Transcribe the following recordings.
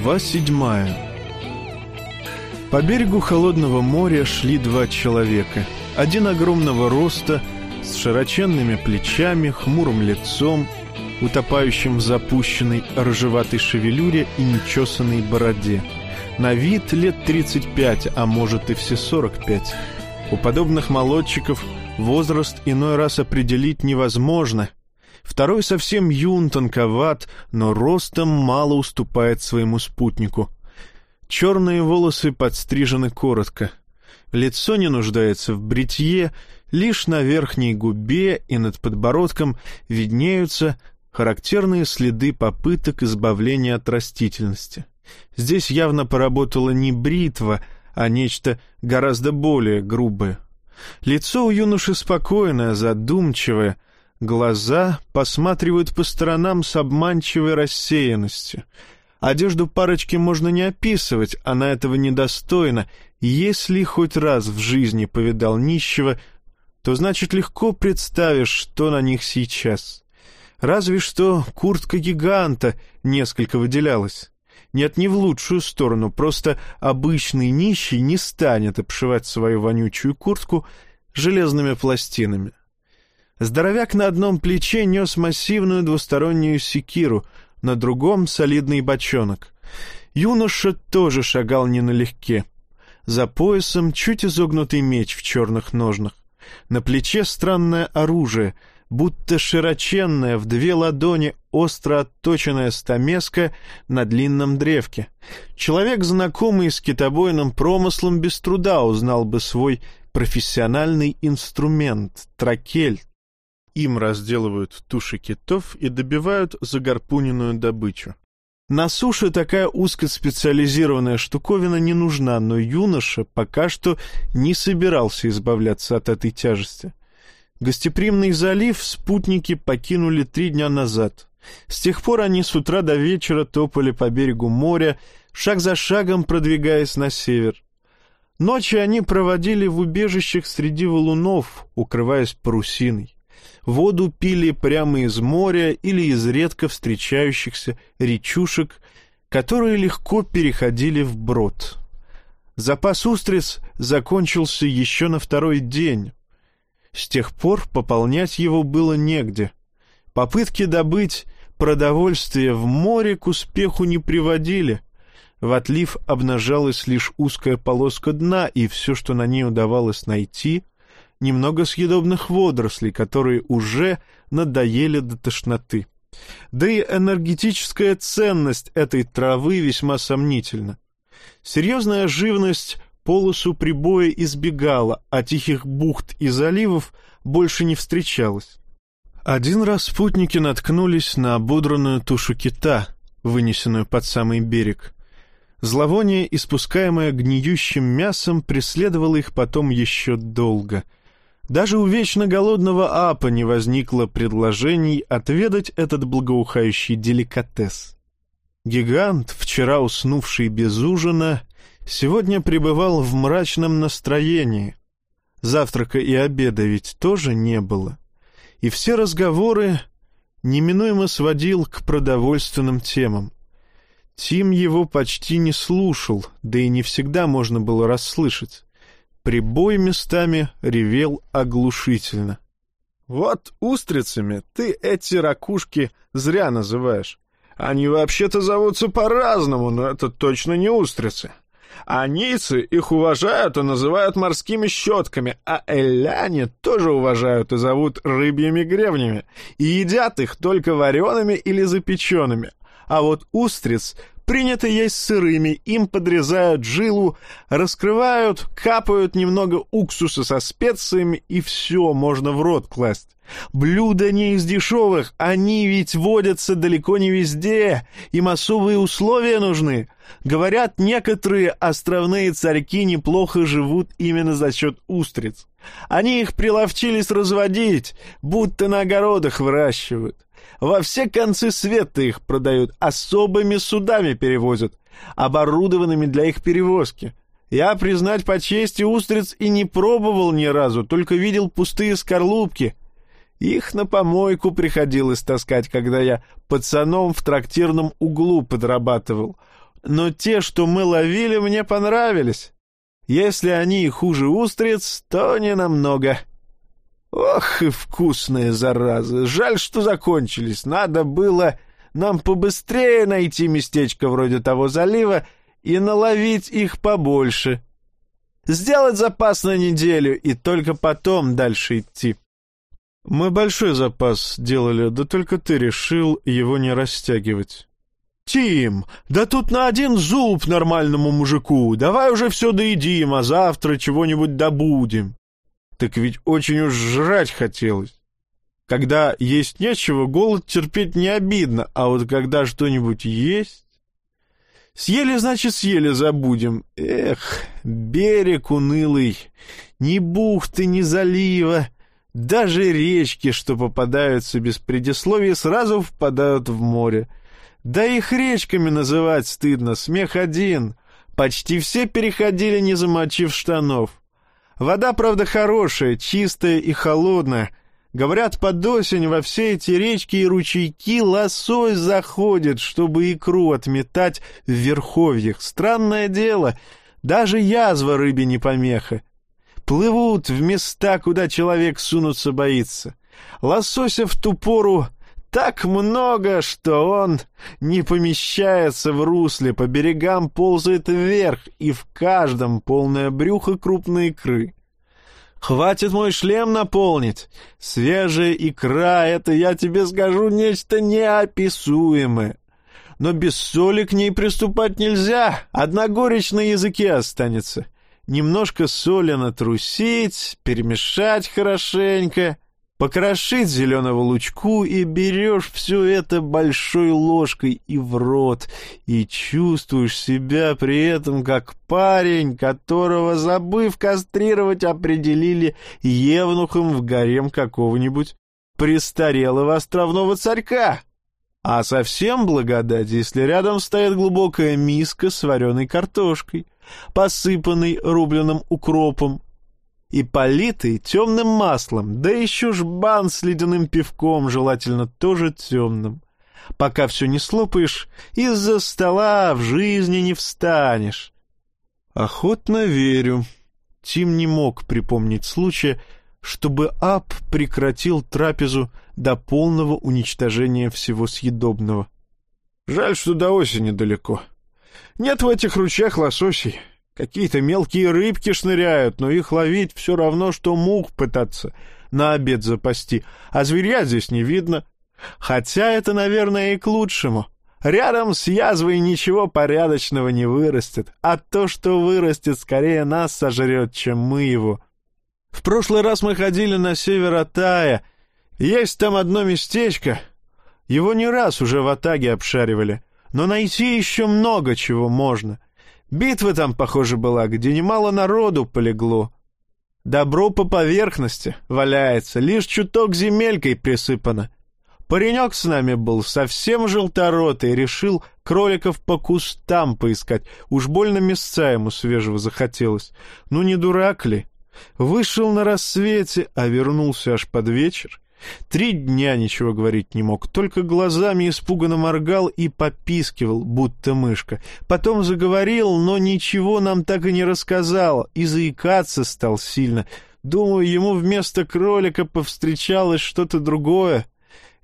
Глава седьмая По берегу холодного моря шли два человека. Один огромного роста, с широченными плечами, хмурым лицом, утопающим в запущенной рыжеватой шевелюре и нечесанной бороде. На вид лет 35, а может и все 45. У подобных молодчиков возраст иной раз определить невозможно, Второй совсем юн, тонковат, но ростом мало уступает своему спутнику. Черные волосы подстрижены коротко. Лицо не нуждается в бритье, лишь на верхней губе и над подбородком виднеются характерные следы попыток избавления от растительности. Здесь явно поработала не бритва, а нечто гораздо более грубое. Лицо у юноши спокойное, задумчивое — Глаза посматривают по сторонам с обманчивой рассеянностью. Одежду парочки можно не описывать, она этого недостойна. Если хоть раз в жизни повидал нищего, то значит легко представишь, что на них сейчас. Разве что куртка гиганта несколько выделялась. Нет, не в лучшую сторону, просто обычный нищий не станет обшивать свою вонючую куртку железными пластинами. Здоровяк на одном плече нес массивную двустороннюю секиру, на другом — солидный бочонок. Юноша тоже шагал не налегке. За поясом чуть изогнутый меч в черных ножнах. На плече странное оружие, будто широченная в две ладони остро отточенная стамеска на длинном древке. Человек, знакомый с китобойным промыслом, без труда узнал бы свой профессиональный инструмент — тракель, им разделывают туши китов и добивают загарпуненную добычу. На суше такая узкоспециализированная штуковина не нужна, но юноша пока что не собирался избавляться от этой тяжести. Гостеприимный залив спутники покинули три дня назад. С тех пор они с утра до вечера топали по берегу моря, шаг за шагом продвигаясь на север. Ночи они проводили в убежищах среди валунов, укрываясь парусиной. Воду пили прямо из моря или из редко встречающихся речушек, которые легко переходили в брод. Запас устриц закончился еще на второй день. С тех пор пополнять его было негде. Попытки добыть продовольствие в море к успеху не приводили. В отлив обнажалась лишь узкая полоска дна, и все, что на ней удавалось найти — немного съедобных водорослей, которые уже надоели до тошноты. Да и энергетическая ценность этой травы весьма сомнительна. Серьезная живность полосу прибоя избегала, а тихих бухт и заливов больше не встречалось. Один раз спутники наткнулись на ободранную тушу кита, вынесенную под самый берег. Зловоние, испускаемое гниющим мясом, преследовало их потом еще долго — даже у вечно голодного апа не возникло предложений отведать этот благоухающий деликатес. Гигант, вчера уснувший без ужина, сегодня пребывал в мрачном настроении. Завтрака и обеда ведь тоже не было. И все разговоры неминуемо сводил к продовольственным темам. Тим его почти не слушал, да и не всегда можно было расслышать. Прибой местами ревел оглушительно. «Вот устрицами ты эти ракушки зря называешь. Они вообще-то зовутся по-разному, но это точно не устрицы. Анийцы их уважают и называют морскими щетками, а элляне тоже уважают и зовут рыбьими гребнями, и едят их только вареными или запеченными. А вот устриц Принято есть сырыми, им подрезают жилу, раскрывают, капают немного уксуса со специями, и все можно в рот класть. Блюда не из дешевых, они ведь водятся далеко не везде, им особые условия нужны. Говорят, некоторые островные царьки неплохо живут именно за счет устриц. Они их приловчились разводить, будто на огородах выращивают. Во все концы света их продают, особыми судами перевозят, оборудованными для их перевозки. Я, признать по чести, устриц и не пробовал ни разу, только видел пустые скорлупки. Их на помойку приходилось таскать, когда я пацаном в трактирном углу подрабатывал. но те, что мы ловили, мне понравились. Если они хуже устриц, то не намного. Ох и вкусные заразы! Жаль, что закончились. Надо было нам побыстрее найти местечко вроде того залива и наловить их побольше. Сделать запас на неделю и только потом дальше идти. Мы большой запас делали, да только ты решил его не растягивать. «Тим, да тут на один зуб нормальному мужику. Давай уже все доедим, а завтра чего-нибудь добудем». Так ведь очень уж жрать хотелось. Когда есть нечего, голод терпеть не обидно, а вот когда что-нибудь есть... Съели, значит, съели, забудем. Эх, берег унылый, ни бухты, ни залива, даже речки, что попадаются без предисловий, сразу впадают в море. Да их речками называть стыдно, смех один. Почти все переходили, не замочив штанов. Вода, правда, хорошая, чистая и холодная. Говорят, под осень во все эти речки и ручейки лосось заходит, чтобы икру отметать в верховьях. Странное дело, даже язва рыбе не помеха. Плывут в места, куда человек сунуться боится. Лосося в ту пору так много, что он не помещается в русле, по берегам ползает вверх, и в каждом полное брюхо крупной икры. Хватит мой шлем наполнить. Свежая икра — это, я тебе скажу, нечто неописуемое. Но без соли к ней приступать нельзя, одна горечь на языке останется. Немножко соли натрусить, перемешать хорошенько — покрошить зеленого лучку и берешь все это большой ложкой и в рот, и чувствуешь себя при этом как парень, которого, забыв кастрировать, определили евнухом в гарем какого-нибудь престарелого островного царька. А совсем благодать, если рядом стоит глубокая миска с вареной картошкой, посыпанной рубленым укропом, и политый темным маслом, да еще жбан с ледяным пивком, желательно тоже темным. Пока все не слопаешь, из-за стола в жизни не встанешь. Охотно верю. Тим не мог припомнить случая, чтобы Ап прекратил трапезу до полного уничтожения всего съедобного. Жаль, что до осени далеко. Нет в этих ручьях лососей. Какие-то мелкие рыбки шныряют, но их ловить все равно, что мух пытаться на обед запасти, а зверя здесь не видно. Хотя это, наверное, и к лучшему. Рядом с язвой ничего порядочного не вырастет, а то, что вырастет, скорее нас сожрет, чем мы его. В прошлый раз мы ходили на север Атая. Есть там одно местечко. Его не раз уже в Атаге обшаривали, но найти еще много чего можно — Битва там, похоже, была, где немало народу полегло. Добро по поверхности валяется, лишь чуток земелькой присыпано. Паренек с нами был совсем желторотый, решил кроликов по кустам поискать. Уж больно мясца ему свежего захотелось. Ну не дурак ли? Вышел на рассвете, а вернулся аж под вечер. Три дня ничего говорить не мог, только глазами испуганно моргал и попискивал, будто мышка. Потом заговорил, но ничего нам так и не рассказал, и заикаться стал сильно. Думаю, ему вместо кролика повстречалось что-то другое.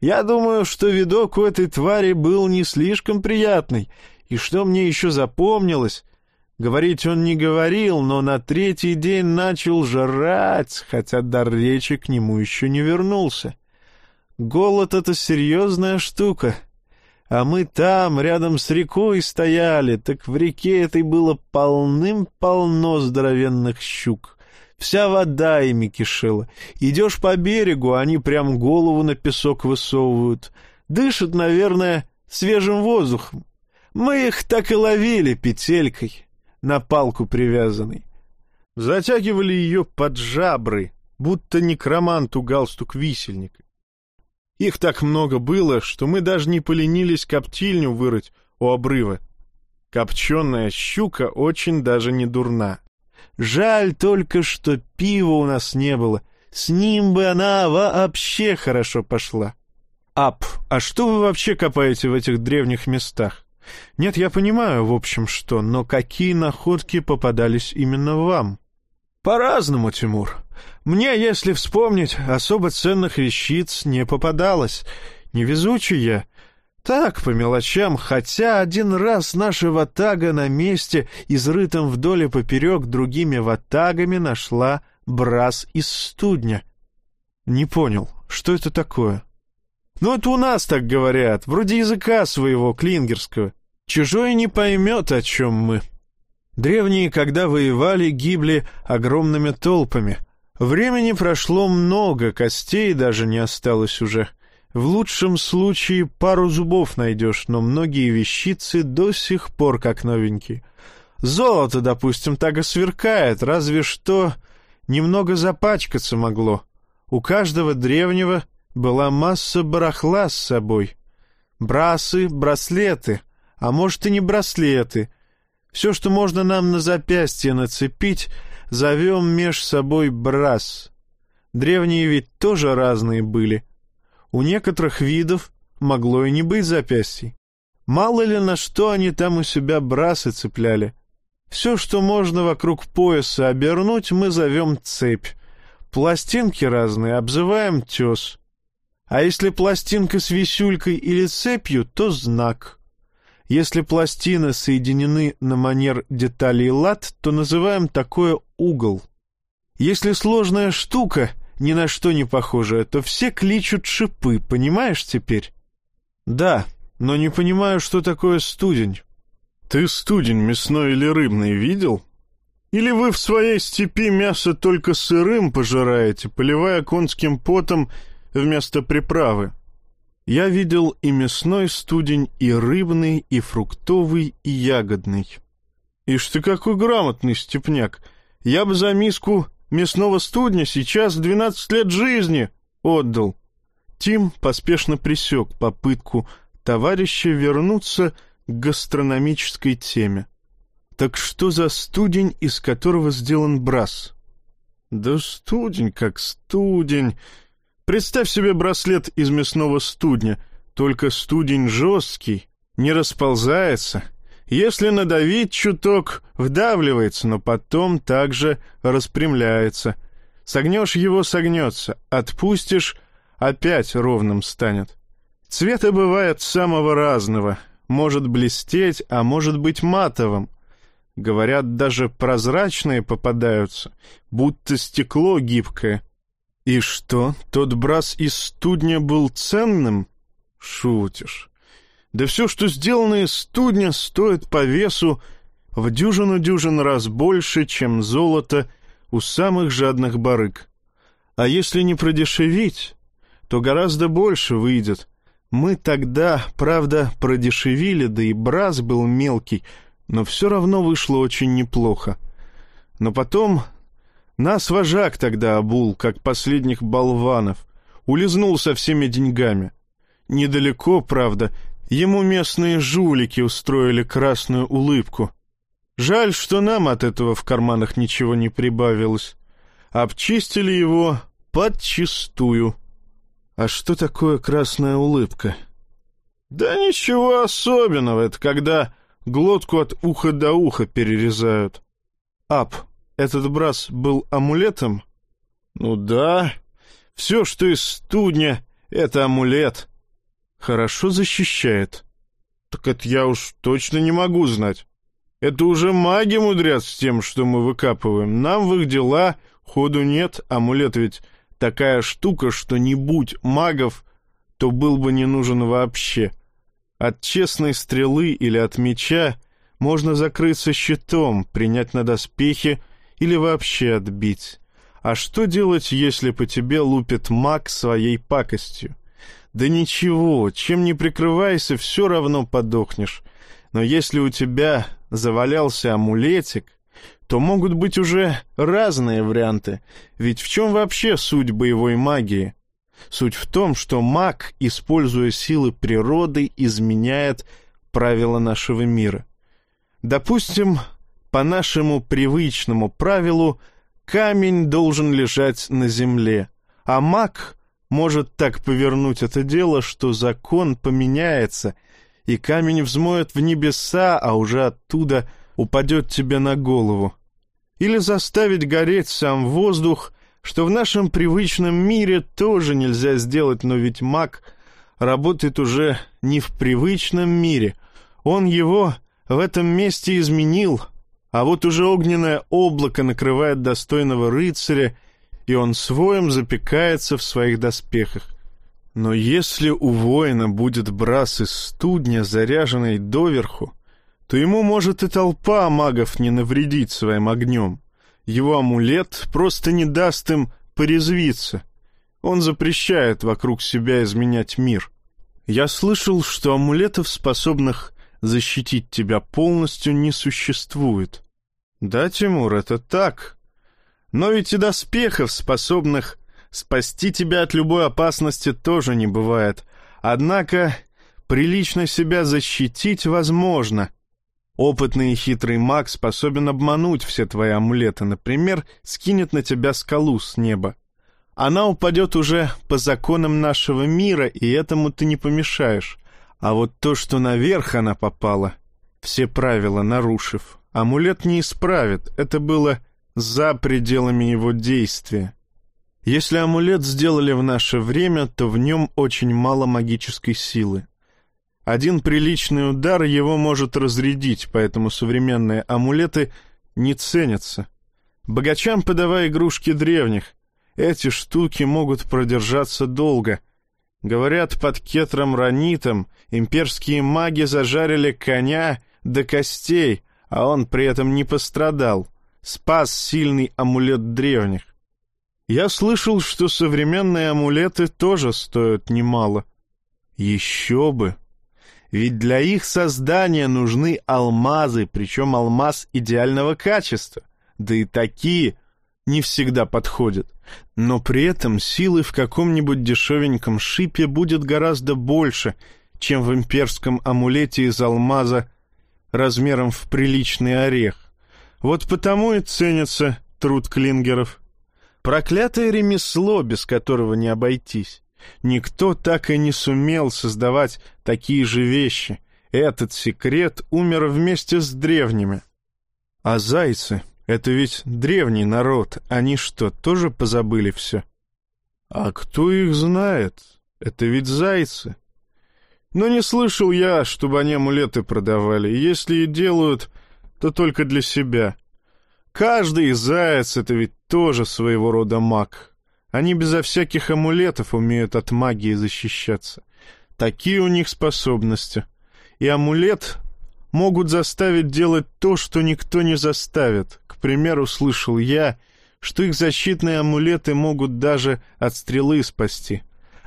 Я думаю, что видок у этой твари был не слишком приятный, и что мне еще запомнилось... Говорить он не говорил, но на третий день начал жрать, хотя дар речи к нему еще не вернулся. Голод — это серьезная штука. А мы там, рядом с рекой стояли, так в реке этой было полным-полно здоровенных щук. Вся вода ими кишела. Идешь по берегу, они прям голову на песок высовывают. Дышат, наверное, свежим воздухом. Мы их так и ловили петелькой на палку привязанный. Затягивали ее под жабры, будто некроманту галстук висельника. Их так много было, что мы даже не поленились коптильню вырыть у обрыва. Копченая щука очень даже не дурна. Жаль только, что пива у нас не было. С ним бы она вообще хорошо пошла. Ап, а что вы вообще копаете в этих древних местах? Нет, я понимаю, в общем, что, но какие находки попадались именно вам? По-разному, Тимур. Мне, если вспомнить, особо ценных вещиц не попадалось. Невезучий я. Так, по мелочам, хотя один раз наша ватага на месте, изрытым вдоль и поперек другими ватагами, нашла брас из студня. Не понял, что это такое? Ну, это у нас так говорят, вроде языка своего, клингерского. Чужой не поймет, о чем мы. Древние, когда воевали, гибли огромными толпами. Времени прошло много, костей даже не осталось уже — в лучшем случае пару зубов найдешь, но многие вещицы до сих пор как новенькие. Золото, допустим, так и сверкает, разве что немного запачкаться могло. У каждого древнего была масса барахла с собой. Брасы, браслеты, а может и не браслеты. Все, что можно нам на запястье нацепить, зовем меж собой брас. Древние ведь тоже разные были — у некоторых видов могло и не быть запястий. Мало ли на что они там у себя брасы цепляли. Все, что можно вокруг пояса обернуть, мы зовем цепь. Пластинки разные обзываем тес. А если пластинка с висюлькой или цепью, то знак. Если пластины соединены на манер деталей лад, то называем такое угол. Если сложная штука — ни на что не похожее, то все кличут шипы, понимаешь теперь? Да, но не понимаю, что такое студень. Ты студень мясной или рыбный видел? Или вы в своей степи мясо только сырым пожираете, поливая конским потом вместо приправы? Я видел и мясной студень, и рыбный, и фруктовый, и ягодный. Ишь ты какой грамотный степняк! Я бы за миску мясного студня сейчас двенадцать лет жизни отдал. Тим поспешно присек попытку товарища вернуться к гастрономической теме. Так что за студень, из которого сделан брас? Да студень как студень. Представь себе браслет из мясного студня, только студень жесткий, не расползается, если надавить чуток, вдавливается, но потом также распрямляется. Согнешь его — согнется, отпустишь — опять ровным станет. Цвета бывает самого разного, может блестеть, а может быть матовым. Говорят, даже прозрачные попадаются, будто стекло гибкое. И что, тот брас из студня был ценным? Шутишь. Да все, что сделано из студня, стоит по весу в дюжину-дюжин раз больше, чем золото у самых жадных барыг. А если не продешевить, то гораздо больше выйдет. Мы тогда, правда, продешевили, да и браз был мелкий, но все равно вышло очень неплохо. Но потом нас вожак тогда обул, как последних болванов, улизнул со всеми деньгами. Недалеко, правда, Ему местные жулики устроили красную улыбку. Жаль, что нам от этого в карманах ничего не прибавилось. Обчистили его подчистую. А что такое красная улыбка? Да ничего особенного, это когда глотку от уха до уха перерезают. Ап, этот брас был амулетом? Ну да, все, что из студня, это амулет. Хорошо защищает. Так это я уж точно не могу знать. Это уже маги мудрят с тем, что мы выкапываем. Нам в их дела ходу нет. Амулет ведь такая штука, что не будь магов, то был бы не нужен вообще. От честной стрелы или от меча можно закрыться щитом, принять на доспехи или вообще отбить. А что делать, если по тебе лупит маг своей пакостью? Да ничего, чем не прикрывайся, все равно подохнешь. Но если у тебя завалялся амулетик, то могут быть уже разные варианты. Ведь в чем вообще суть боевой магии? Суть в том, что маг, используя силы природы, изменяет правила нашего мира. Допустим, по нашему привычному правилу камень должен лежать на земле, а маг может так повернуть это дело, что закон поменяется, и камень взмоет в небеса, а уже оттуда упадет тебе на голову. Или заставить гореть сам воздух, что в нашем привычном мире тоже нельзя сделать, но ведь маг работает уже не в привычном мире. Он его в этом месте изменил, а вот уже огненное облако накрывает достойного рыцаря, и он своим запекается в своих доспехах. Но если у воина будет брас из студня, заряженный доверху, то ему может и толпа магов не навредить своим огнем. Его амулет просто не даст им порезвиться. Он запрещает вокруг себя изменять мир. Я слышал, что амулетов, способных защитить тебя полностью, не существует. Да, Тимур, это так. Но ведь и доспехов, способных спасти тебя от любой опасности, тоже не бывает. Однако прилично себя защитить возможно — Опытный и хитрый маг способен обмануть все твои амулеты, например, скинет на тебя скалу с неба. Она упадет уже по законам нашего мира, и этому ты не помешаешь. А вот то, что наверх она попала, все правила нарушив, амулет не исправит, это было за пределами его действия. Если амулет сделали в наше время, то в нем очень мало магической силы. Один приличный удар его может разрядить, поэтому современные амулеты не ценятся. Богачам подавай игрушки древних. Эти штуки могут продержаться долго. Говорят, под кетром ранитом имперские маги зажарили коня до костей, а он при этом не пострадал. Спас сильный амулет древних. Я слышал, что современные амулеты тоже стоят немало. Еще бы! Ведь для их создания нужны алмазы, причем алмаз идеального качества. Да и такие не всегда подходят. Но при этом силы в каком-нибудь дешевеньком шипе будет гораздо больше, чем в имперском амулете из алмаза размером в приличный орех. Вот потому и ценится труд клингеров. Проклятое ремесло, без которого не обойтись. Никто так и не сумел создавать такие же вещи. Этот секрет умер вместе с древними. А зайцы — это ведь древний народ. Они что, тоже позабыли все? А кто их знает? Это ведь зайцы. Но не слышал я, чтобы они амулеты продавали. Если и делают, то только для себя. Каждый заяц — это ведь тоже своего рода маг. Они безо всяких амулетов умеют от магии защищаться. Такие у них способности. И амулет могут заставить делать то, что никто не заставит. К примеру, слышал я, что их защитные амулеты могут даже от стрелы спасти.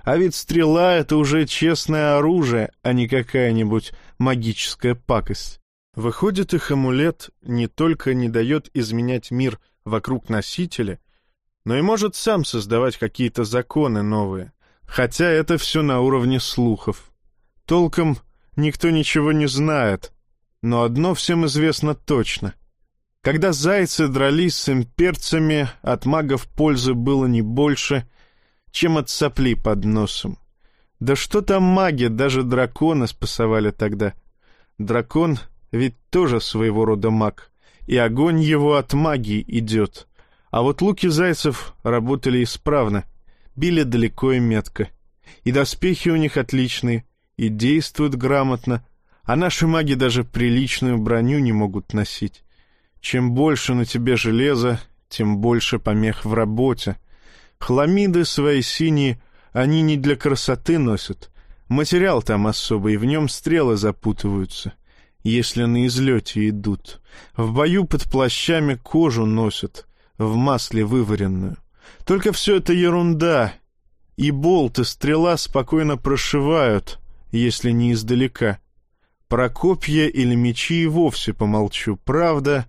А ведь стрела — это уже честное оружие, а не какая-нибудь магическая пакость. Выходит, их амулет не только не дает изменять мир вокруг носителя, но и может сам создавать какие-то законы новые. Хотя это все на уровне слухов. Толком никто ничего не знает, но одно всем известно точно. Когда зайцы дрались с имперцами, от магов пользы было не больше, чем от сопли под носом. Да что там маги, даже дракона спасовали тогда. Дракон ведь тоже своего рода маг, и огонь его от магии идет. А вот луки зайцев работали исправно, били далеко и метко. И доспехи у них отличные, и действуют грамотно, а наши маги даже приличную броню не могут носить. Чем больше на тебе железа, тем больше помех в работе. Хламиды свои синие они не для красоты носят. Материал там особый, в нем стрелы запутываются, если на излете идут. В бою под плащами кожу носят, в масле вываренную. Только все это ерунда, и болт и стрела спокойно прошивают, если не издалека. Про копья или мечи и вовсе помолчу. Правда,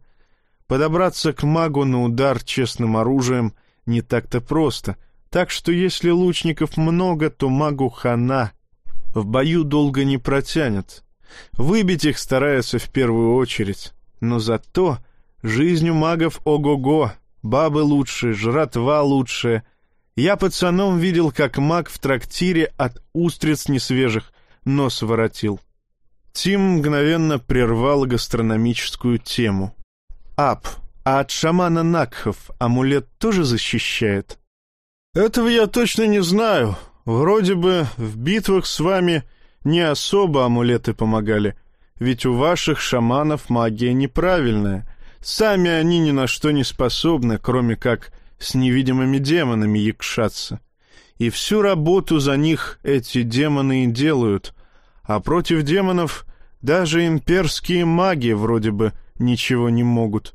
подобраться к магу на удар честным оружием не так-то просто, так что если лучников много, то магу хана. В бою долго не протянет. Выбить их стараются в первую очередь, но зато жизнь у магов ого-го, Бабы лучше, жратва лучше. Я пацаном видел, как маг в трактире от устриц несвежих нос воротил. Тим мгновенно прервал гастрономическую тему. «Ап, а от шамана Накхов амулет тоже защищает?» «Этого я точно не знаю. Вроде бы в битвах с вами не особо амулеты помогали, ведь у ваших шаманов магия неправильная. Сами они ни на что не способны, кроме как с невидимыми демонами якшаться. И всю работу за них эти демоны и делают, а против демонов даже имперские маги вроде бы ничего не могут.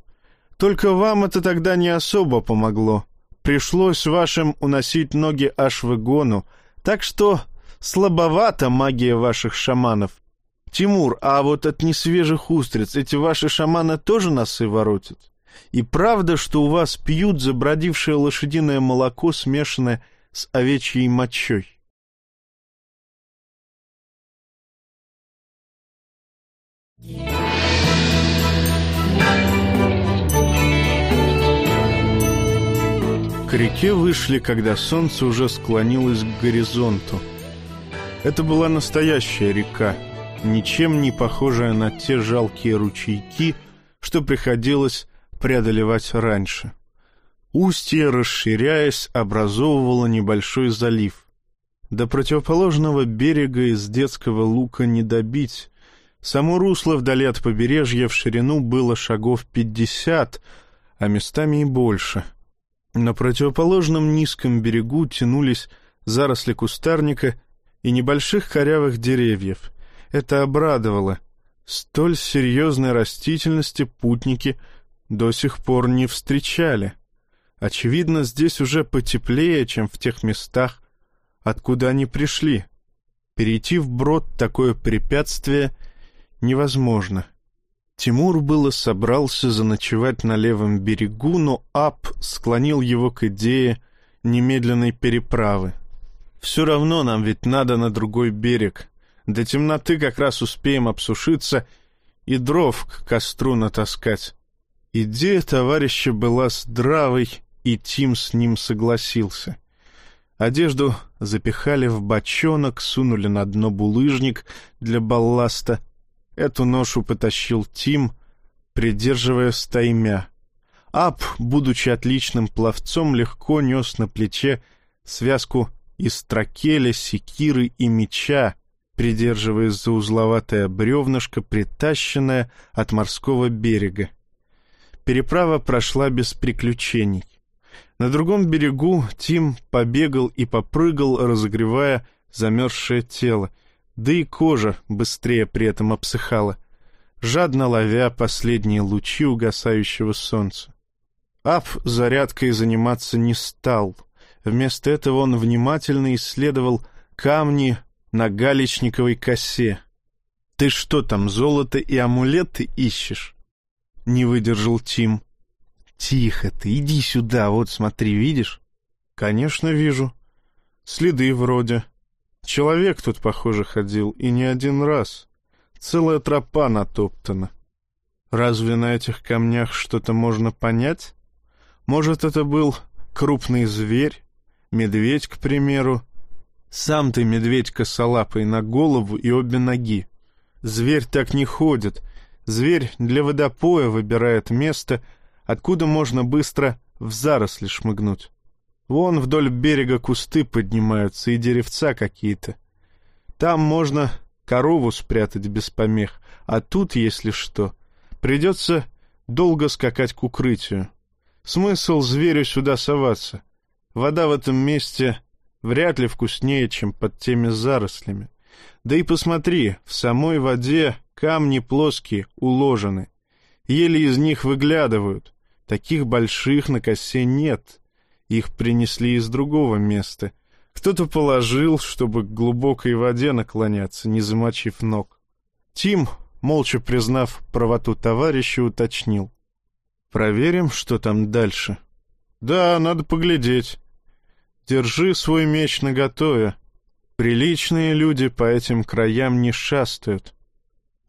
Только вам это тогда не особо помогло. Пришлось вашим уносить ноги аж в игону, так что слабовата магия ваших шаманов. Тимур, а вот от несвежих устриц эти ваши шаманы тоже носы воротят? И правда, что у вас пьют забродившее лошадиное молоко, смешанное с овечьей мочой? К реке вышли, когда солнце уже склонилось к горизонту. Это была настоящая река, ничем не похожая на те жалкие ручейки, что приходилось преодолевать раньше. Устье, расширяясь, образовывало небольшой залив. До противоположного берега из детского лука не добить. Само русло вдали от побережья в ширину было шагов пятьдесят, а местами и больше. На противоположном низком берегу тянулись заросли кустарника и небольших корявых деревьев. Это обрадовало. Столь серьезной растительности путники до сих пор не встречали. Очевидно, здесь уже потеплее, чем в тех местах, откуда они пришли. Перейти вброд такое препятствие невозможно. Тимур было собрался заночевать на левом берегу, но Ап склонил его к идее немедленной переправы. «Все равно нам ведь надо на другой берег. До темноты как раз успеем обсушиться и дров к костру натаскать». Идея товарища была здравой, и Тим с ним согласился. Одежду запихали в бочонок, сунули на дно булыжник для балласта. Эту ношу потащил Тим, придерживая стаймя. Ап, будучи отличным пловцом, легко нес на плече связку из тракеля, секиры и меча, придерживаясь за узловатое бревнышко, притащенное от морского берега. Переправа прошла без приключений. На другом берегу Тим побегал и попрыгал, разогревая замерзшее тело, да и кожа быстрее при этом обсыхала, жадно ловя последние лучи угасающего солнца. Ап зарядкой заниматься не стал. Вместо этого он внимательно исследовал камни на галечниковой косе. «Ты что там, золото и амулеты ищешь?» — не выдержал Тим. «Тихо ты, иди сюда, вот смотри, видишь?» «Конечно, вижу. Следы вроде. Человек тут, похоже, ходил, и не один раз. Целая тропа натоптана. Разве на этих камнях что-то можно понять? Может, это был крупный зверь? Медведь, к примеру?» «Сам ты медведь косолапый на голову и обе ноги. Зверь так не ходит» Зверь для водопоя выбирает место, откуда можно быстро в заросли шмыгнуть. Вон вдоль берега кусты поднимаются и деревца какие-то. Там можно корову спрятать без помех, а тут, если что, придется долго скакать к укрытию. Смысл зверю сюда соваться? Вода в этом месте вряд ли вкуснее, чем под теми зарослями. Да и посмотри, в самой воде Камни плоские, уложены. Еле из них выглядывают. Таких больших на косе нет. Их принесли из другого места. Кто-то положил, чтобы к глубокой воде наклоняться, не замочив ног. Тим, молча признав правоту товарища, уточнил. «Проверим, что там дальше». «Да, надо поглядеть. Держи свой меч наготове. Приличные люди по этим краям не шастают.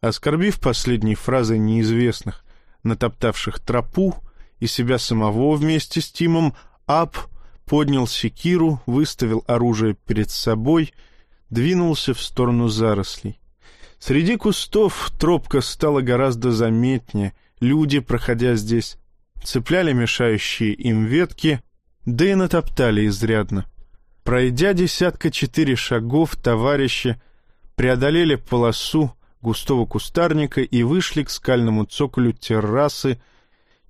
Оскорбив последней фразой неизвестных, натоптавших тропу и себя самого вместе с Тимом, Ап поднял секиру, выставил оружие перед собой, двинулся в сторону зарослей. Среди кустов тропка стала гораздо заметнее. Люди, проходя здесь, цепляли мешающие им ветки, да и натоптали изрядно. Пройдя десятка четыре шагов, товарищи преодолели полосу густого кустарника и вышли к скальному цоколю террасы,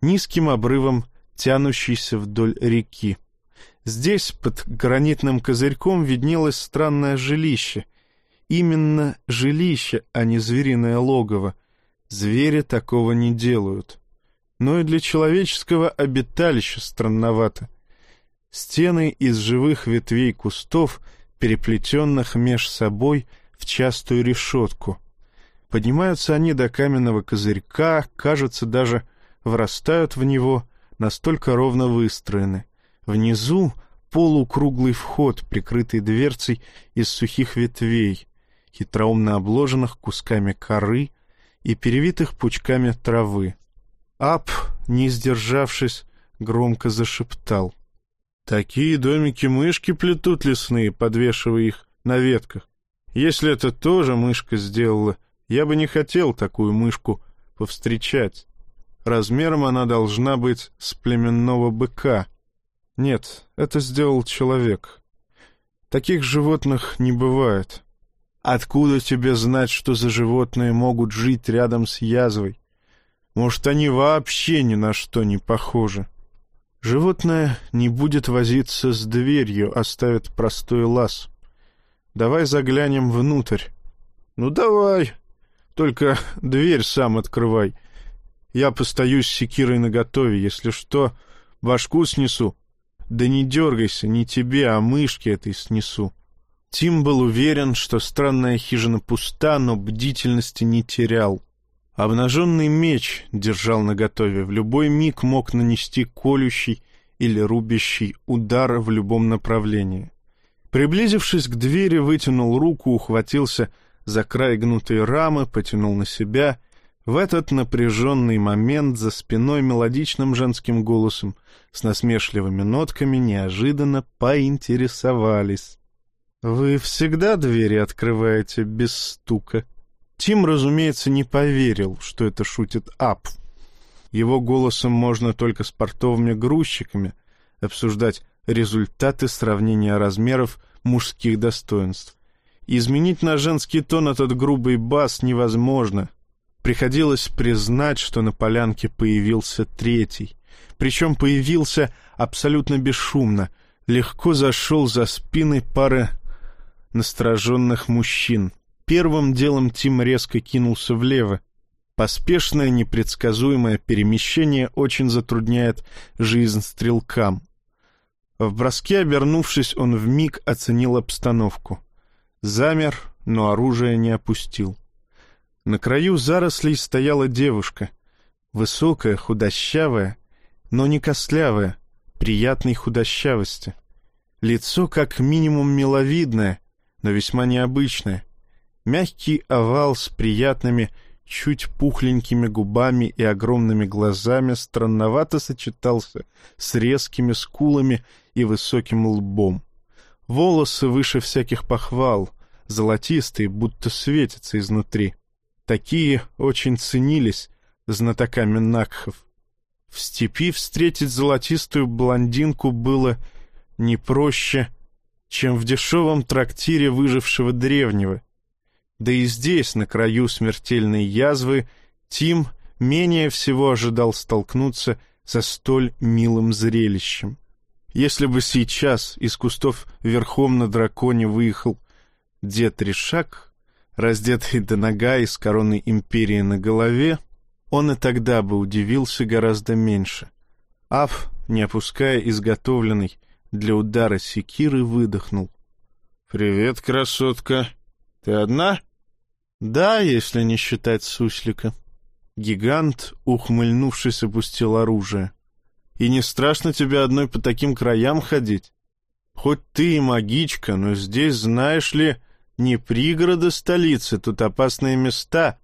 низким обрывом, тянущейся вдоль реки. Здесь, под гранитным козырьком, виднелось странное жилище. Именно жилище, а не звериное логово. Звери такого не делают. Но и для человеческого обиталища странновато. Стены из живых ветвей кустов, переплетенных меж собой в частую решетку. Поднимаются они до каменного козырька, кажется, даже врастают в него, настолько ровно выстроены — Внизу полукруглый вход, прикрытый дверцей из сухих ветвей, хитроумно обложенных кусками коры и перевитых пучками травы. Ап, не сдержавшись, громко зашептал. «Такие домики-мышки плетут лесные, подвешивая их на ветках. Если это тоже мышка сделала, я бы не хотел такую мышку повстречать. Размером она должна быть с племенного быка, нет, это сделал человек. Таких животных не бывает. Откуда тебе знать, что за животные могут жить рядом с язвой? Может, они вообще ни на что не похожи? Животное не будет возиться с дверью, оставит простой лаз. Давай заглянем внутрь. Ну, давай. Только дверь сам открывай. Я постою с секирой наготове. Если что, башку снесу. Да не дергайся, не тебе, а мышке этой снесу. Тим был уверен, что странная хижина пуста, но бдительности не терял. Обнаженный меч держал наготове, в любой миг мог нанести колющий или рубящий удар в любом направлении. Приблизившись к двери, вытянул руку, ухватился за край гнутой рамы, потянул на себя. В этот напряженный момент за спиной мелодичным женским голосом с насмешливыми нотками неожиданно поинтересовались. «Вы всегда двери открываете без стука?» Тим, разумеется, не поверил, что это шутит Ап. Его голосом можно только с портовыми грузчиками обсуждать результаты сравнения размеров мужских достоинств. Изменить на женский тон этот грубый бас невозможно. Приходилось признать, что на полянке появился третий, причем появился абсолютно бесшумно, легко зашел за спины пары настороженных мужчин. Первым делом Тим резко кинулся влево. Поспешное, непредсказуемое перемещение очень затрудняет жизнь стрелкам. В броске обернувшись, он вмиг оценил обстановку. Замер, но оружие не опустил. На краю зарослей стояла девушка. Высокая, худощавая, но не костлявая, приятной худощавости. Лицо как минимум миловидное, но весьма необычное. Мягкий овал с приятными, чуть пухленькими губами и огромными глазами странновато сочетался с резкими скулами и высоким лбом. Волосы выше всяких похвал, золотистые, будто светятся изнутри. Такие очень ценились знатоками Накхов. В степи встретить золотистую блондинку было не проще, чем в дешевом трактире выжившего древнего. Да и здесь, на краю смертельной язвы, Тим менее всего ожидал столкнуться со столь милым зрелищем. Если бы сейчас из кустов верхом на драконе выехал дед Ришак, раздетый до нога и с короной империи на голове, он и тогда бы удивился гораздо меньше. Аф, не опуская изготовленный для удара секиры, выдохнул. «Привет, красотка. Ты одна?» «Да, если не считать суслика». Гигант, ухмыльнувшись, опустил оружие. «И не страшно тебе одной по таким краям ходить? Хоть ты и магичка, но здесь, знаешь ли, не пригороды столицы, тут опасные места.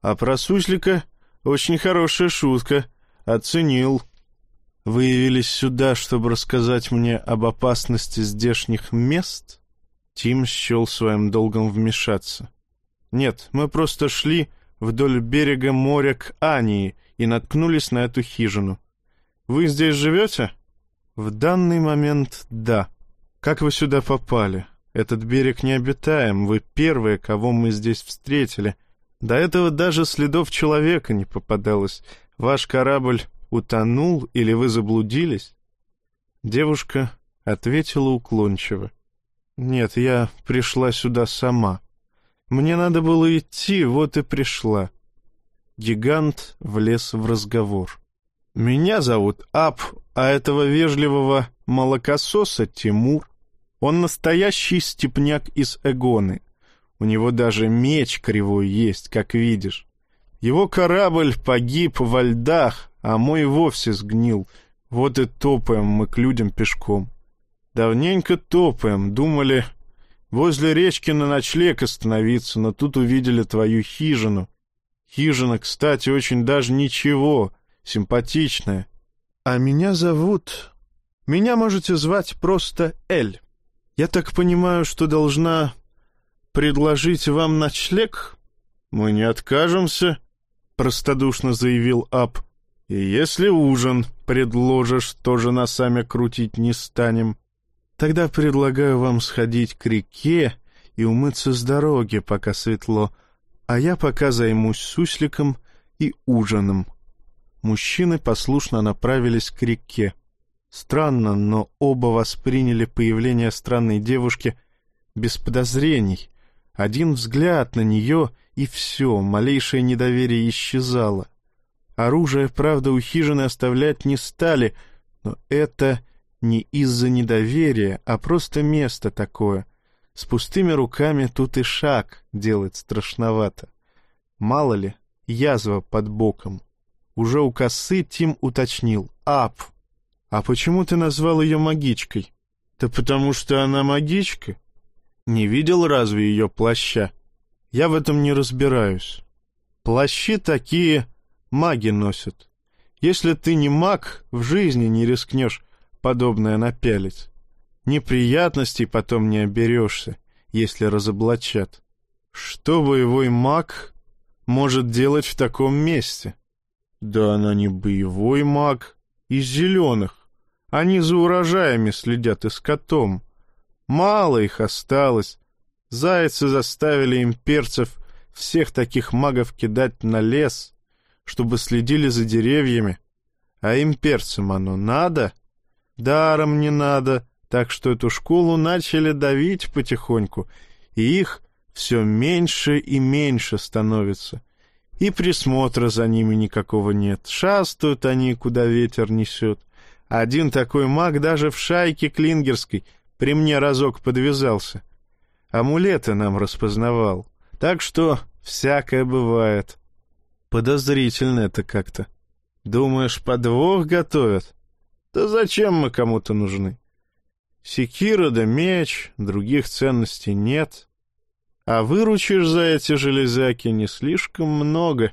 А про суслика очень хорошая шутка. Оценил. Вы явились сюда, чтобы рассказать мне об опасности здешних мест? Тим счел своим долгом вмешаться. Нет, мы просто шли вдоль берега моря к Ании и наткнулись на эту хижину. Вы здесь живете? В данный момент да. Как вы сюда попали? Этот берег необитаем, вы первые, кого мы здесь встретили. До этого даже следов человека не попадалось. Ваш корабль утонул или вы заблудились? Девушка ответила уклончиво. Нет, я пришла сюда сама. Мне надо было идти, вот и пришла. Гигант влез в разговор. Меня зовут Ап, а этого вежливого молокососа Тимур. Он настоящий степняк из Эгоны. У него даже меч кривой есть, как видишь. Его корабль погиб во льдах, а мой вовсе сгнил. Вот и топаем мы к людям пешком. Давненько топаем, думали возле речки на ночлег остановиться, но тут увидели твою хижину. Хижина, кстати, очень даже ничего, симпатичная. А меня зовут... Меня можете звать просто Эль. Я так понимаю, что должна предложить вам ночлег? Мы не откажемся, — простодушно заявил Ап. И если ужин предложишь, тоже носами крутить не станем. Тогда предлагаю вам сходить к реке и умыться с дороги, пока светло, а я пока займусь сусликом и ужином. Мужчины послушно направились к реке. Странно, но оба восприняли появление странной девушки без подозрений. Один взгляд на нее, и все, малейшее недоверие исчезало. Оружие, правда, у хижины оставлять не стали, но это не из-за недоверия, а просто место такое. С пустыми руками тут и шаг делать страшновато. Мало ли, язва под боком. Уже у косы Тим уточнил. «Ап!» «А почему ты назвал ее магичкой?» «Да потому что она магичка». «Не видел разве ее плаща?» «Я в этом не разбираюсь. Плащи такие маги носят. Если ты не маг, в жизни не рискнешь подобное напялить. Неприятностей потом не оберешься, если разоблачат. Что боевой маг может делать в таком месте? Да она не боевой маг, из зеленых. Они за урожаями следят и с котом. Мало их осталось. Зайцы заставили имперцев всех таких магов кидать на лес, чтобы следили за деревьями. А имперцам оно надо? Даром не надо, так что эту школу начали давить потихоньку, и их все меньше и меньше становится. И присмотра за ними никакого нет. Шастают они, куда ветер несет. Один такой маг даже в шайке клингерской при мне разок подвязался. Амулеты нам распознавал. Так что всякое бывает. Подозрительно это как-то. Думаешь, подвох готовят? Да зачем мы кому-то нужны? Секира да меч, других ценностей нет. А выручишь за эти железяки не слишком много.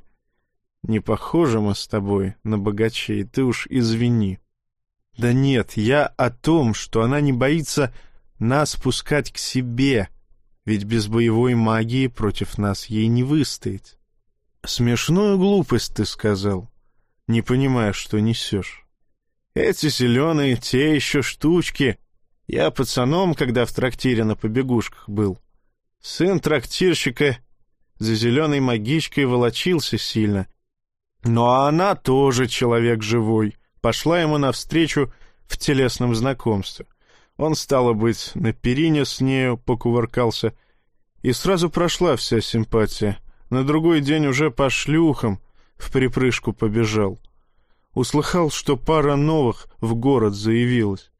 Не похожи мы с тобой на богачей, ты уж извини. Да нет, я о том, что она не боится нас пускать к себе, ведь без боевой магии против нас ей не выстоять. Смешную глупость ты сказал, не понимая, что несешь. Эти зеленые, те еще штучки. Я пацаном, когда в трактире на побегушках был. Сын трактирщика за зеленой магичкой волочился сильно. Но она тоже человек живой. Пошла ему навстречу в телесном знакомстве. Он, стало быть, на перине с нею покувыркался, и сразу прошла вся симпатия — на другой день уже по шлюхам в припрыжку побежал. Услыхал, что пара новых в город заявилась.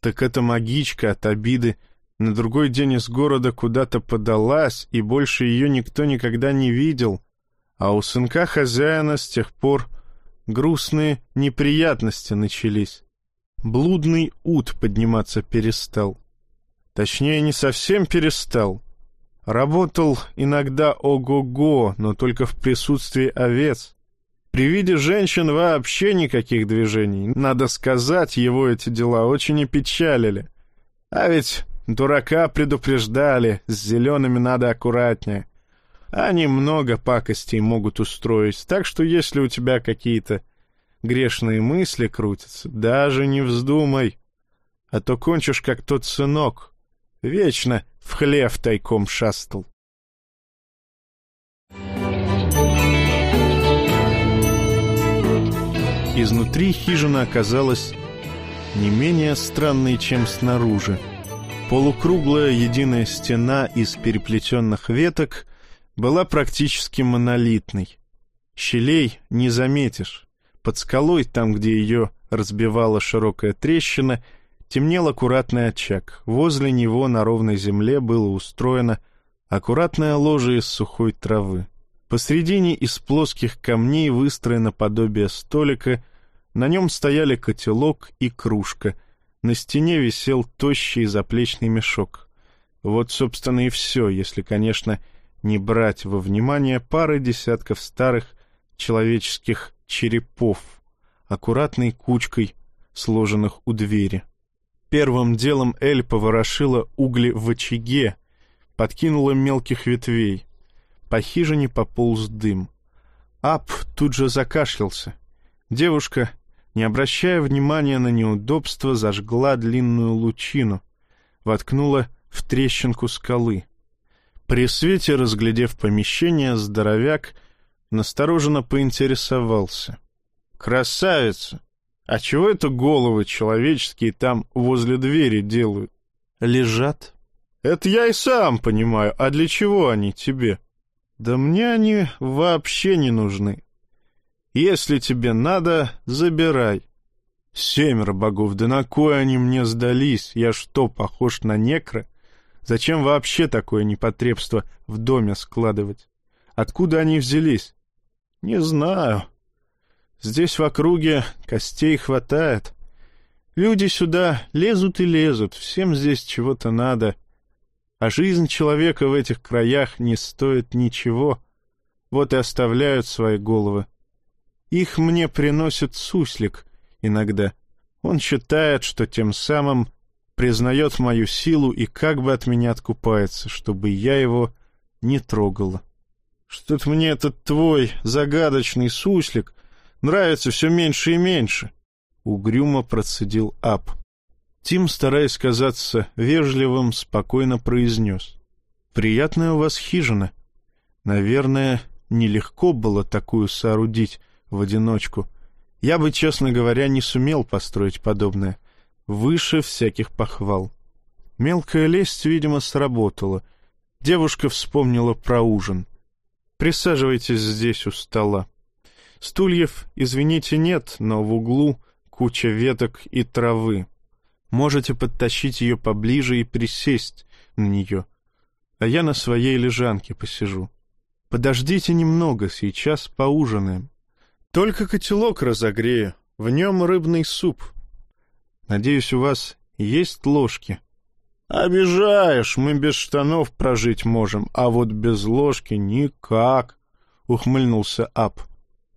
Так эта магичка от обиды на другой день из города куда-то подалась, и больше ее никто никогда не видел. А у сынка хозяина с тех пор грустные неприятности начались. Блудный ут подниматься перестал. Точнее, не совсем перестал, Работал иногда ого-го, но только в присутствии овец. При виде женщин вообще никаких движений. Надо сказать, его эти дела очень опечалили. А ведь дурака предупреждали, с зелеными надо аккуратнее. Они много пакостей могут устроить, так что если у тебя какие-то грешные мысли крутятся, даже не вздумай, а то кончишь, как тот сынок, вечно в хлев тайком шастал. Изнутри хижина оказалась не менее странной, чем снаружи. Полукруглая единая стена из переплетенных веток была практически монолитной. Щелей не заметишь. Под скалой, там, где ее разбивала широкая трещина, темнел аккуратный очаг. Возле него на ровной земле было устроено аккуратное ложе из сухой травы. Посредине из плоских камней выстроено подобие столика, на нем стояли котелок и кружка, на стене висел тощий заплечный мешок. Вот, собственно, и все, если, конечно, не брать во внимание пары десятков старых человеческих черепов, аккуратной кучкой, сложенных у двери. Первым делом Эль поворошила угли в очаге, подкинула мелких ветвей — по хижине пополз дым. Ап тут же закашлялся. Девушка, не обращая внимания на неудобство, зажгла длинную лучину, воткнула в трещинку скалы. При свете, разглядев помещение, здоровяк настороженно поинтересовался. «Красавица! А чего это головы человеческие там возле двери делают?» «Лежат». «Это я и сам понимаю. А для чего они тебе?» Да мне они вообще не нужны. Если тебе надо, забирай. Семеро богов, да на кой они мне сдались? Я что, похож на некро? Зачем вообще такое непотребство в доме складывать? Откуда они взялись? Не знаю. Здесь в округе костей хватает. Люди сюда лезут и лезут, всем здесь чего-то надо а жизнь человека в этих краях не стоит ничего, вот и оставляют свои головы. Их мне приносит суслик иногда. Он считает, что тем самым признает мою силу и как бы от меня откупается, чтобы я его не трогала. Что-то мне этот твой загадочный суслик нравится все меньше и меньше. Угрюмо процедил Ап. Тим, стараясь казаться вежливым, спокойно произнес. «Приятная у вас хижина. Наверное, нелегко было такую соорудить в одиночку. Я бы, честно говоря, не сумел построить подобное. Выше всяких похвал». Мелкая лесть, видимо, сработала. Девушка вспомнила про ужин. «Присаживайтесь здесь у стола. Стульев, извините, нет, но в углу куча веток и травы. Можете подтащить ее поближе и присесть на нее, а я на своей лежанке посижу. Подождите немного, сейчас поужинаем. Только котелок разогрею, в нем рыбный суп. Надеюсь, у вас есть ложки?» «Обижаешь, мы без штанов прожить можем, а вот без ложки никак», — ухмыльнулся Ап.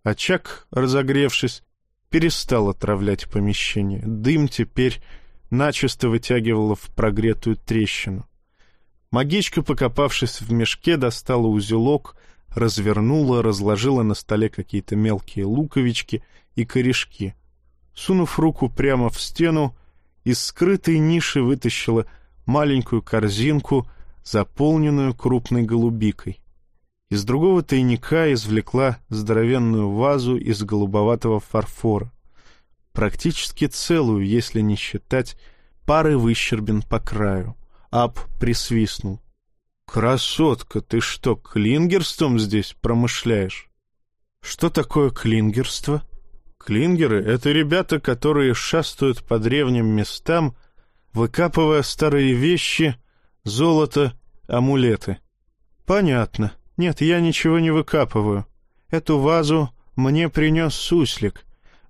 Очаг, разогревшись, перестал отравлять помещение. Дым теперь начисто вытягивала в прогретую трещину. Магичка, покопавшись в мешке, достала узелок, развернула, разложила на столе какие-то мелкие луковички и корешки. Сунув руку прямо в стену, из скрытой ниши вытащила маленькую корзинку, заполненную крупной голубикой. Из другого тайника извлекла здоровенную вазу из голубоватого фарфора практически целую, если не считать пары выщербин по краю. Ап присвистнул. «Красотка, ты что, клингерством здесь промышляешь?» «Что такое клингерство?» «Клингеры — это ребята, которые шастают по древним местам, выкапывая старые вещи, золото, амулеты». «Понятно. Нет, я ничего не выкапываю. Эту вазу мне принес суслик.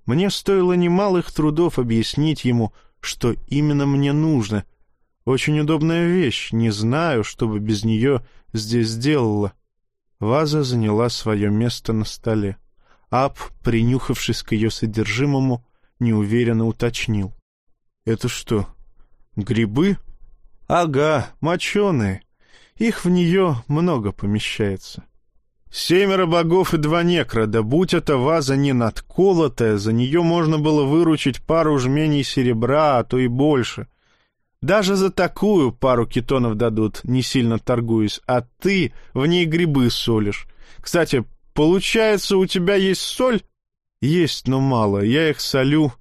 Мне стоило немалых трудов объяснить ему, что именно мне нужно. Очень удобная вещь, не знаю, что бы без нее здесь сделала. Ваза заняла свое место на столе. Ап, принюхавшись к ее содержимому, неуверенно уточнил. — Это что, грибы? — Ага, моченые. Их в нее много помещается. Семеро богов и два некра, да будь эта ваза не надколотая, за нее можно было выручить пару жменей серебра, а то и больше. Даже за такую пару китонов дадут, не сильно торгуясь, а ты в ней грибы солишь. Кстати, получается, у тебя есть соль? Есть, но мало. Я их солю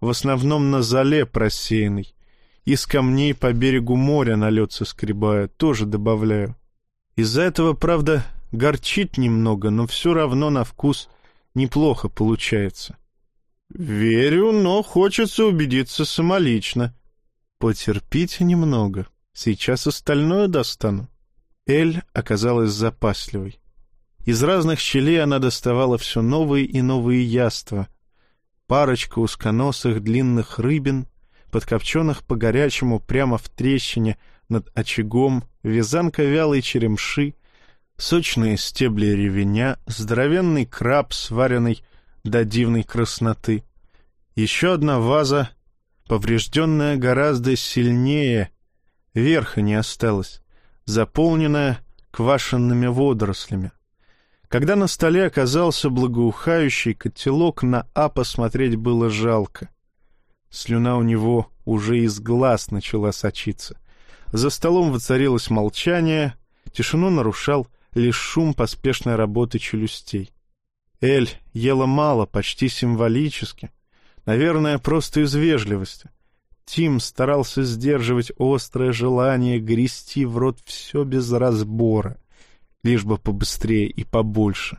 в основном на зале просеянный. Из камней по берегу моря на лед соскребаю, тоже добавляю. Из-за этого, правда, горчит немного, но все равно на вкус неплохо получается. Верю, но хочется убедиться самолично. Потерпите немного, сейчас остальное достану. Эль оказалась запасливой. Из разных щелей она доставала все новые и новые яства. Парочка узконосых длинных рыбин, подкопченных по-горячему прямо в трещине над очагом, вязанка вялой черемши, сочные стебли ревеня, здоровенный краб, сваренный до дивной красноты. Еще одна ваза, поврежденная гораздо сильнее, верха не осталось, заполненная квашенными водорослями. Когда на столе оказался благоухающий котелок, на А посмотреть было жалко. Слюна у него уже из глаз начала сочиться. За столом воцарилось молчание, тишину нарушал лишь шум поспешной работы челюстей. Эль ела мало, почти символически. Наверное, просто из вежливости. Тим старался сдерживать острое желание грести в рот все без разбора, лишь бы побыстрее и побольше.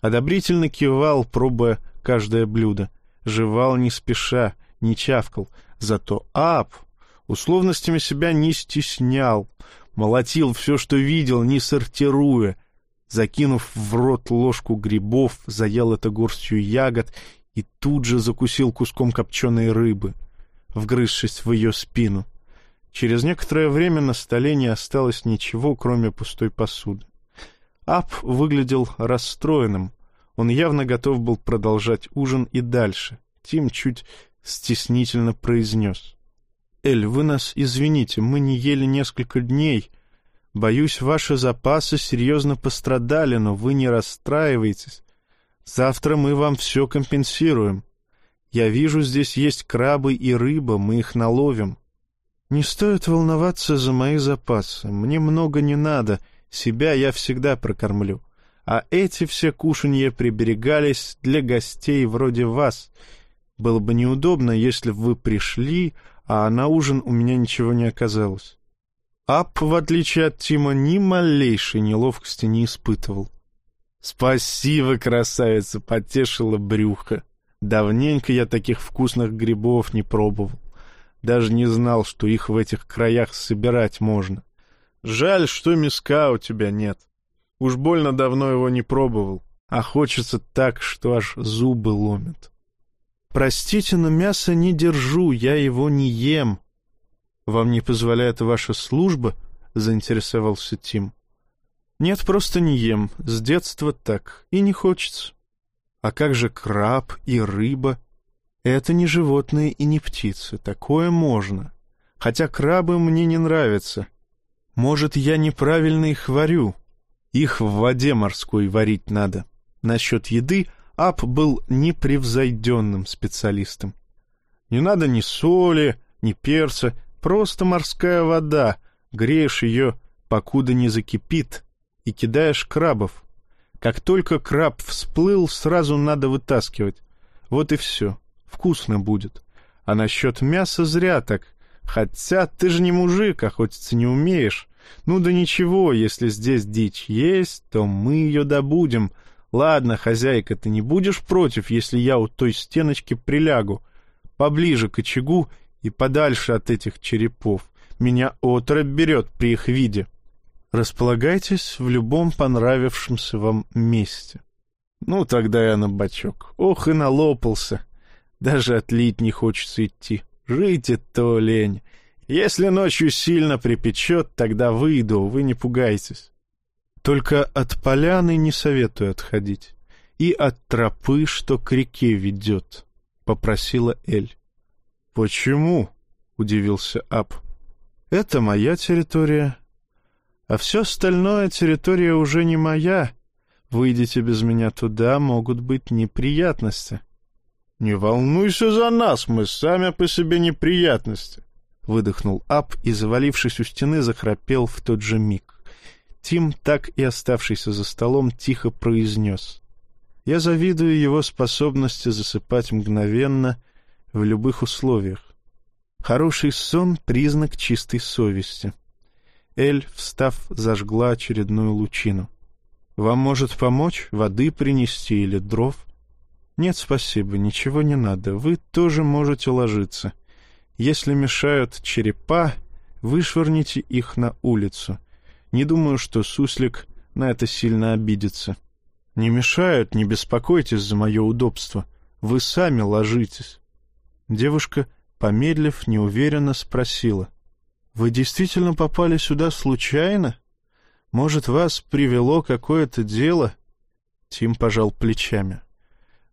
Одобрительно кивал, пробуя каждое блюдо. Жевал не спеша, не чавкал. Зато Ап условностями себя не стеснял, молотил все, что видел, не сортируя. Закинув в рот ложку грибов, заел это горстью ягод и тут же закусил куском копченой рыбы, вгрызшись в ее спину. Через некоторое время на столе не осталось ничего, кроме пустой посуды. Ап выглядел расстроенным. Он явно готов был продолжать ужин и дальше. Тим чуть стеснительно произнес. «Эль, вы нас извините, мы не ели несколько дней. Боюсь, ваши запасы серьезно пострадали, но вы не расстраивайтесь. Завтра мы вам все компенсируем. Я вижу, здесь есть крабы и рыба, мы их наловим. Не стоит волноваться за мои запасы, мне много не надо, себя я всегда прокормлю. А эти все кушанья приберегались для гостей вроде вас. Было бы неудобно, если бы вы пришли, а на ужин у меня ничего не оказалось. Ап, в отличие от Тима, ни малейшей неловкости не испытывал. «Спасибо, красавица!» — потешила брюхо. Давненько я таких вкусных грибов не пробовал. Даже не знал, что их в этих краях собирать можно. Жаль, что миска у тебя нет. Уж больно давно его не пробовал, а хочется так, что аж зубы ломят. «Простите, но мясо не держу, я его не ем». «Вам не позволяет ваша служба?» — заинтересовался Тим. «Нет, просто не ем. С детства так. И не хочется». «А как же краб и рыба?» «Это не животные и не птицы. Такое можно. Хотя крабы мне не нравятся. Может, я неправильно их варю. Их в воде морской варить надо. Насчет еды Ап был непревзойденным специалистом. Не надо ни соли, ни перца, просто морская вода. Греешь ее, покуда не закипит, и кидаешь крабов. Как только краб всплыл, сразу надо вытаскивать. Вот и все. Вкусно будет. А насчет мяса зря так. Хотя ты же не мужик, охотиться не умеешь. Ну да ничего, если здесь дичь есть, то мы ее добудем — Ладно, хозяйка, ты не будешь против, если я у той стеночки прилягу, поближе к очагу и подальше от этих черепов. Меня отрыв берет при их виде. Располагайтесь в любом понравившемся вам месте. Ну, тогда я на бочок. Ох, и налопался. Даже отлить не хочется идти. Жить то лень. Если ночью сильно припечет, тогда выйду, вы не пугайтесь. Только от поляны не советую отходить. И от тропы, что к реке ведет, — попросила Эль. — Почему? — удивился Ап. — Это моя территория. А все остальное территория уже не моя. Выйдете без меня туда, могут быть неприятности. «Не волнуйся за нас, мы сами по себе неприятности», — выдохнул Ап и, завалившись у стены, захрапел в тот же миг. Тим, так и оставшийся за столом, тихо произнес. «Я завидую его способности засыпать мгновенно в любых условиях. Хороший сон — признак чистой совести». Эль, встав, зажгла очередную лучину. «Вам может помочь воды принести или дров?» «Нет, спасибо, ничего не надо. Вы тоже можете ложиться. Если мешают черепа, вышвырните их на улицу. Не думаю, что суслик на это сильно обидится. Не мешают, не беспокойтесь за мое удобство. Вы сами ложитесь». Девушка, помедлив, неуверенно спросила. «Вы действительно попали сюда случайно? Может, вас привело какое-то дело?» Тим пожал плечами.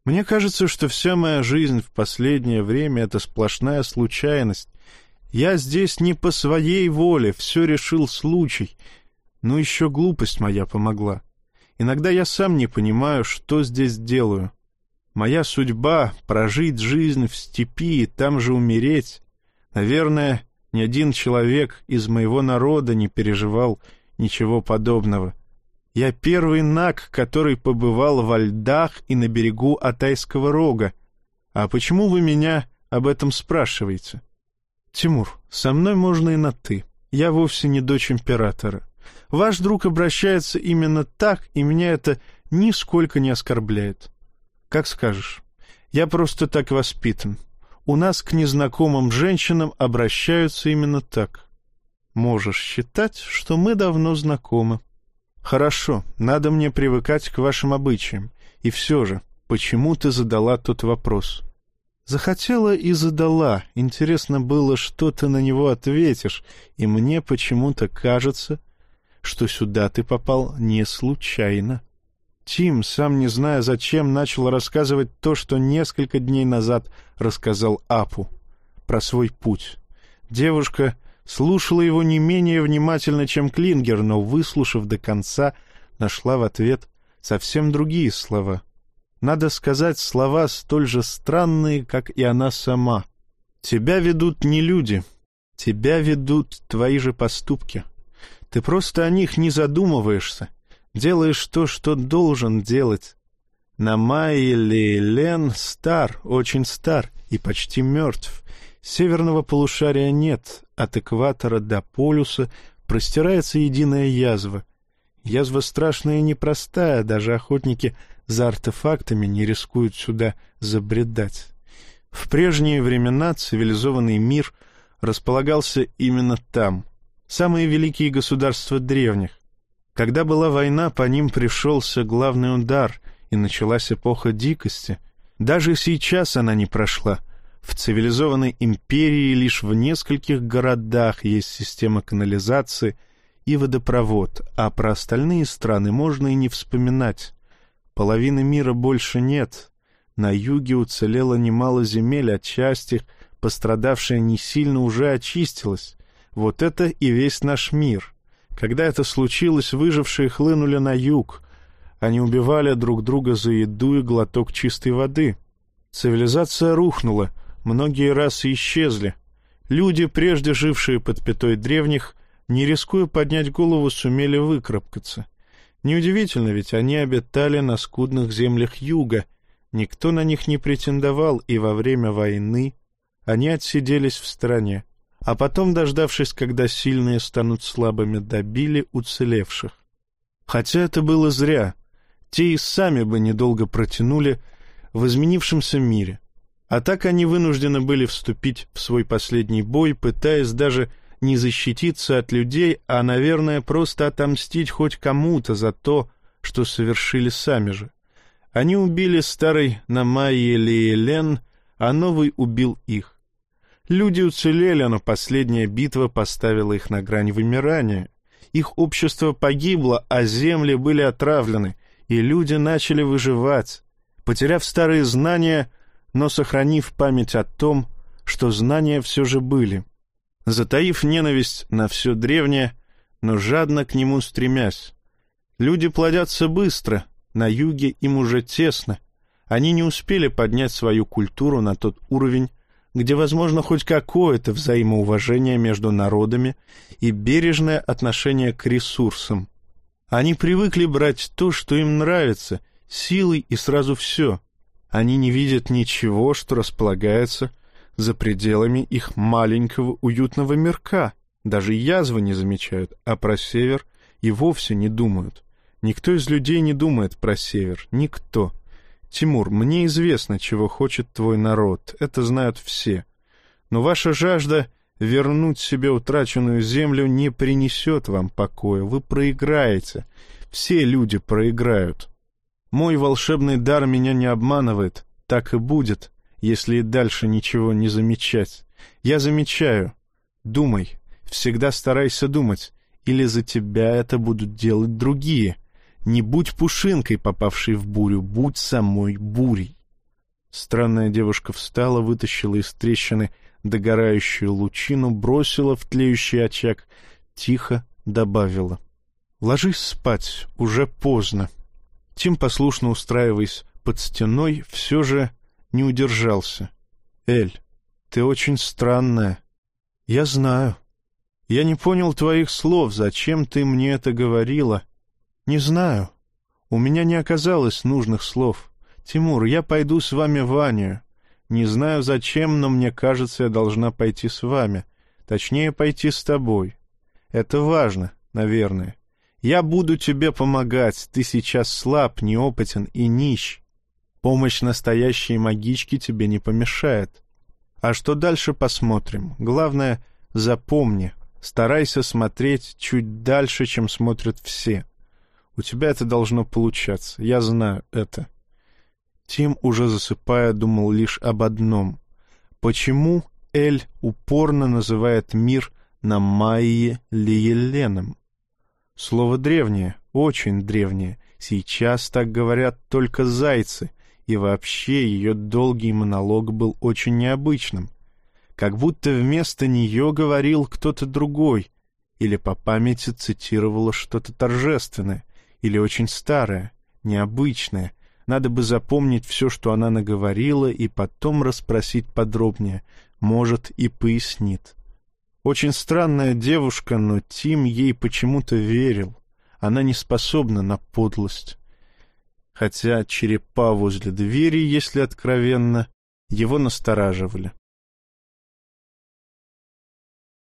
Мне кажется, что вся моя жизнь в последнее время — это сплошная случайность. Я здесь не по своей воле, все решил случай. Но еще глупость моя помогла. Иногда я сам не понимаю, что здесь делаю. Моя судьба — прожить жизнь в степи и там же умереть. Наверное, ни один человек из моего народа не переживал ничего подобного. — я первый наг, который побывал во льдах и на берегу Атайского рога. А почему вы меня об этом спрашиваете? Тимур, со мной можно и на «ты». Я вовсе не дочь императора. Ваш друг обращается именно так, и меня это нисколько не оскорбляет. Как скажешь. Я просто так воспитан. У нас к незнакомым женщинам обращаются именно так. Можешь считать, что мы давно знакомы. «Хорошо, надо мне привыкать к вашим обычаям. И все же, почему ты задала тот вопрос?» «Захотела и задала. Интересно было, что ты на него ответишь, и мне почему-то кажется, что сюда ты попал не случайно». Тим, сам не зная зачем, начал рассказывать то, что несколько дней назад рассказал Апу про свой путь. Девушка слушала его не менее внимательно, чем Клингер, но, выслушав до конца, нашла в ответ совсем другие слова. Надо сказать, слова столь же странные, как и она сама. «Тебя ведут не люди, тебя ведут твои же поступки. Ты просто о них не задумываешься, делаешь то, что должен делать. На Майе Лен стар, очень стар и почти мертв. Северного полушария нет, от экватора до полюса простирается единая язва. Язва страшная и непростая, даже охотники за артефактами не рискуют сюда забредать. В прежние времена цивилизованный мир располагался именно там, самые великие государства древних. Когда была война, по ним пришелся главный удар, и началась эпоха дикости. Даже сейчас она не прошла — в цивилизованной империи лишь в нескольких городах есть система канализации и водопровод, а про остальные страны можно и не вспоминать. Половины мира больше нет. На юге уцелело немало земель, а часть их, пострадавшая не сильно, уже очистилась. Вот это и весь наш мир. Когда это случилось, выжившие хлынули на юг. Они убивали друг друга за еду и глоток чистой воды. Цивилизация рухнула — многие расы исчезли. Люди, прежде жившие под пятой древних, не рискуя поднять голову, сумели выкарабкаться. Неудивительно, ведь они обитали на скудных землях юга, никто на них не претендовал, и во время войны они отсиделись в стороне, а потом, дождавшись, когда сильные станут слабыми, добили уцелевших. Хотя это было зря, те и сами бы недолго протянули в изменившемся мире. А так они вынуждены были вступить в свой последний бой, пытаясь даже не защититься от людей, а, наверное, просто отомстить хоть кому-то за то, что совершили сами же. Они убили старый Намайи Лиелен, а новый убил их. Люди уцелели, но последняя битва поставила их на грань вымирания. Их общество погибло, а земли были отравлены, и люди начали выживать. Потеряв старые знания, но сохранив память о том, что знания все же были, затаив ненависть на все древнее, но жадно к нему стремясь. Люди плодятся быстро, На юге им уже тесно. Они не успели поднять свою культуру на тот уровень, где возможно хоть какое-то взаимоуважение между народами и бережное отношение к ресурсам. Они привыкли брать то, что им нравится, силой и сразу все. Они не видят ничего, что располагается за пределами их маленького уютного мирка. Даже язвы не замечают, а про север и вовсе не думают. Никто из людей не думает про север. Никто. Тимур, мне известно, чего хочет твой народ. Это знают все. Но ваша жажда вернуть себе утраченную землю не принесет вам покоя. Вы проиграете. Все люди проиграют. Мой волшебный дар меня не обманывает. Так и будет, если и дальше ничего не замечать. Я замечаю. Думай. Всегда старайся думать. Или за тебя это будут делать другие. Не будь пушинкой, попавшей в бурю, будь самой бурей. Странная девушка встала, вытащила из трещины догорающую лучину, бросила в тлеющий очаг, тихо добавила. — Ложись спать, уже поздно. Тим, послушно устраиваясь под стеной, все же не удержался. — Эль, ты очень странная. — Я знаю. Я не понял твоих слов, зачем ты мне это говорила. — «Не знаю. У меня не оказалось нужных слов. Тимур, я пойду с вами в Анию. Не знаю зачем, но мне кажется, я должна пойти с вами. Точнее, пойти с тобой. Это важно, наверное. Я буду тебе помогать. Ты сейчас слаб, неопытен и нищ. Помощь настоящей магички тебе не помешает. А что дальше, посмотрим. Главное, запомни, старайся смотреть чуть дальше, чем смотрят все. У тебя это должно получаться. Я знаю это. Тим, уже засыпая, думал лишь об одном. Почему Эль упорно называет мир на Майе Лиеленом? Слово древнее, очень древнее. Сейчас так говорят только зайцы, и вообще ее долгий монолог был очень необычным. Как будто вместо нее говорил кто-то другой, или по памяти цитировала что-то торжественное — или очень старая, необычная. Надо бы запомнить все, что она наговорила, и потом расспросить подробнее. Может, и пояснит. Очень странная девушка, но Тим ей почему-то верил. Она не способна на подлость. Хотя черепа возле двери, если откровенно, его настораживали.